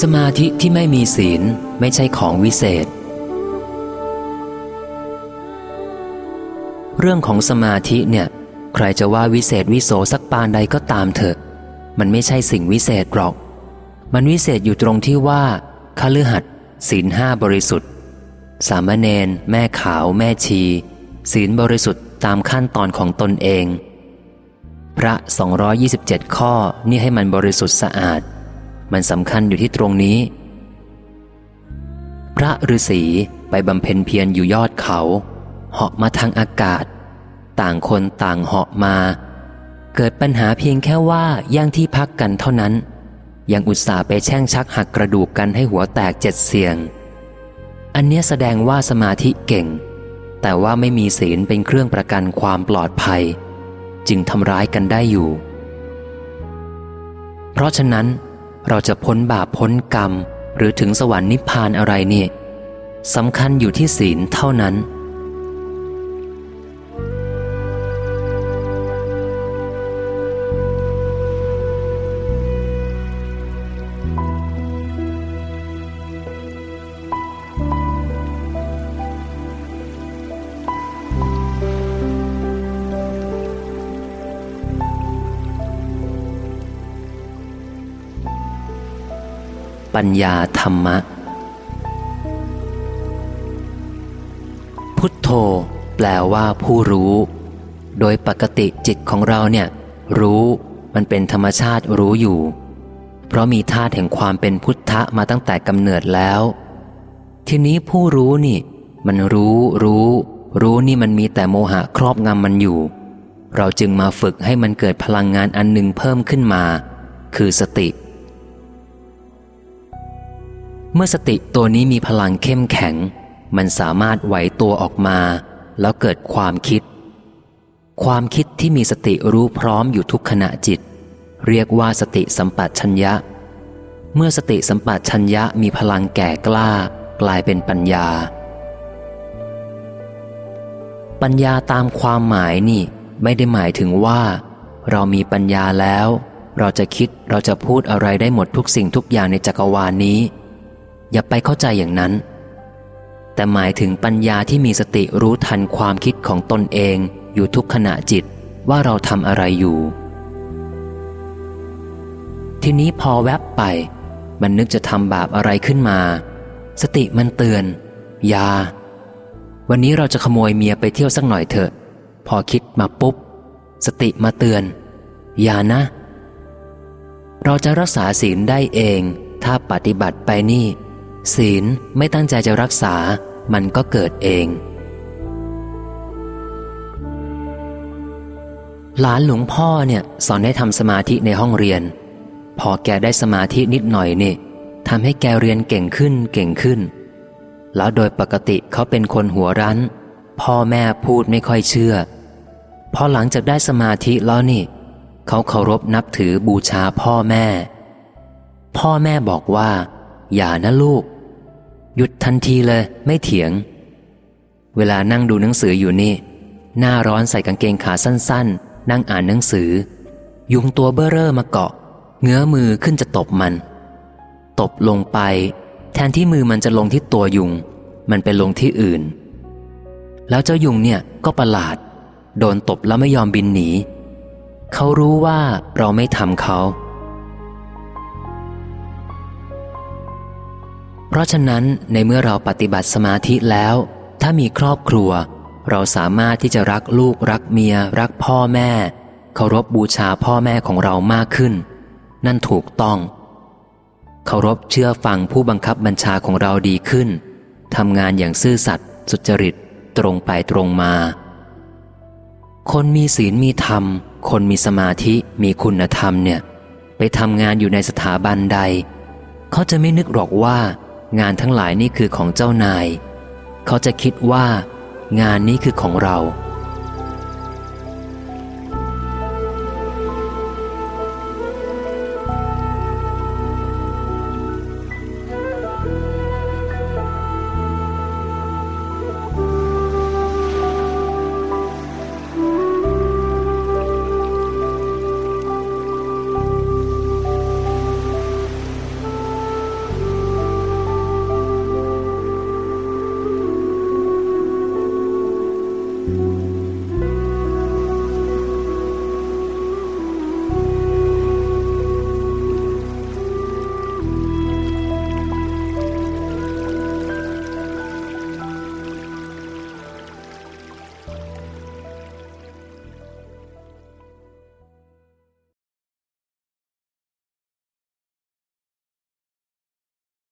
สมาธิที่ไม่มีศีลไม่ใช่ของวิเศษ เรื่องของสมาธิเนี่ย ใครจะว่าวิเศษวิโสสักปานใดก็ตามเถอะ มันไม่ใช่สิ่งวิเศษหรอก มันวิเศษอยู่ตรงที่ว่าคฤหัสศีลห้าบริสุทธิ์ สามเณรแม่ขาวแม่ชี ศีลบริสุทธิ์ตามขั้นตอนของตนเอง พระ 227 ข้อนี่ให้มันบริสุทธิ์สะอาด มันสำคัญอยู่ที่ตรงนี้ พระฤาษีไปบำเพ็ญเพียรอยู่ยอดเขา เหาะมาทางอากาศ ต่างคนต่างเหาะมา เกิดปัญหาเพียงแค่ว่าย่างที่พักกันเท่านั้น ยังอุตส่าห์ไปแช่งชักหักกระดูกกันให้หัวแตกเจ็ดเสียง อันเนี้ยแสดงว่าสมาธิเก่ง แต่ว่าไม่มีศีลเป็นเครื่องประกันความปลอดภัย จึงทำร้ายกันได้อยู่ เพราะฉะนั้น เราจะพ้นบาปพ้นกรรม หรือถึงสวรรค์นิพพานอะไรนี่สำคัญอยู่ที่ศีลเท่านั้น ปัญญาธรรมะ พุทโธ แปลว่าผู้รู้ โดยปกติจิตของเราเนี่ย รู้มันเป็นธรรมชาติรู้อยู่ เพราะมีธาตุแห่งความเป็นพุทธะมาตั้งแต่กำเนิดแล้ว ทีนี้ผู้รู้นี่ มันรู้รู้ รู้นี่มันมีแต่โมหะครอบงำมันอยู่ เราจึงมาฝึกให้มันเกิดพลังงานอันหนึ่งเพิ่มขึ้นมา คือสติ เมื่อสติตัวนี้มีพลังเข้มแข็ง มันสามารถไหวตัวออกมา แล้วเกิดความคิด ความคิดที่มีสติรู้พร้อมอยู่ทุกขณะจิต เรียกว่าสติสัมปชัญญะ เมื่อสติสัมปชัญญะมีพลังแก่กล้า กลายเป็นปัญญา ปัญญาตามความหมายนี่ไม่ได้หมายถึงว่า เรามีปัญญาแล้ว เราจะคิดเราจะพูดอะไรได้หมดทุกสิ่งทุกอย่างในจักรวาลนนี้ อย่าไปเข้าใจอย่างนั้น แต่หมายถึงปัญญาที่มีสติรู้ทันความคิดของตนเองอยู่ทุกขณะจิตว่าเราทำอะไรอยู่ ทีนี้พอแวบไป มันนึกจะทำบาปอะไรขึ้นมา สติมันเตือน ยา วันนี้เราจะขโมยเมียไปเที่ยวสักหน่อยเถอะ พอคิดมาปุ๊บ สติมาเตือน อย่านะ เราจะรักษาศีลได้เอง ถ้าปฏิบัติไปนี่ ศีลไม่ตั้งใจจะรักษา มันก็เกิดเอง หลานหลวงพ่อเนี่ยสอนให้ทำสมาธิในห้องเรียน พอแกได้สมาธินิดหน่อยนี่ทำให้แกเรียนเก่งขึ้นเก่งขึ้น แล้วโดยปกติเขาเป็นคนหัวรั้น พ่อแม่พูดไม่ค่อยเชื่อ พอหลังจากได้สมาธิแล้วนี่ เขาเคารพนับถือบูชาพ่อแม่ พ่อแม่บอกว่า อย่านะลูก หยุดทันทีเลย ไม่เถียง เวลานั่งดูหนังสืออยู่นี่ หน้าร้อนใส่กางเกงขาสั้น ๆ นั่งอ่านหนังสือ ยุงตัวเบ้อเร่อมาเกาะ เงื้อมือขึ้นจะตบมัน ตบลงไป แทนที่มือมันจะลงที่ตัวยุง มันไปลงที่อื่น แล้วเจ้ายุงเนี่ยก็ประหลาด โดนตบแล้วไม่ยอมบินหนี เขารู้ว่าเราไม่ทำเขา เพราะฉะนั้นในเมื่อเราปฏิบัติสมาธิแล้ว ถ้ามีครอบครัว เราสามารถที่จะรักลูกรักเมีย รักพ่อแม่ เคารพบูชาพ่อแม่ของเรามากขึ้น นั่นถูกต้อง เคารพเชื่อฟังผู้บังคับบัญชาของเราดีขึ้นทำงานอย่างซื่อสัตย์สุจริต ตรงไปตรงมา คนมีศีลมีธรรม คนมีสมาธิมีคุณธรรมเนี่ย ไปทำงานอยู่ในสถาบันใด เขาจะไม่นึกหรอกว่า งานทั้งหลายนี่คือของเจ้านาย เขาจะคิดว่า งานนี้คือของเรา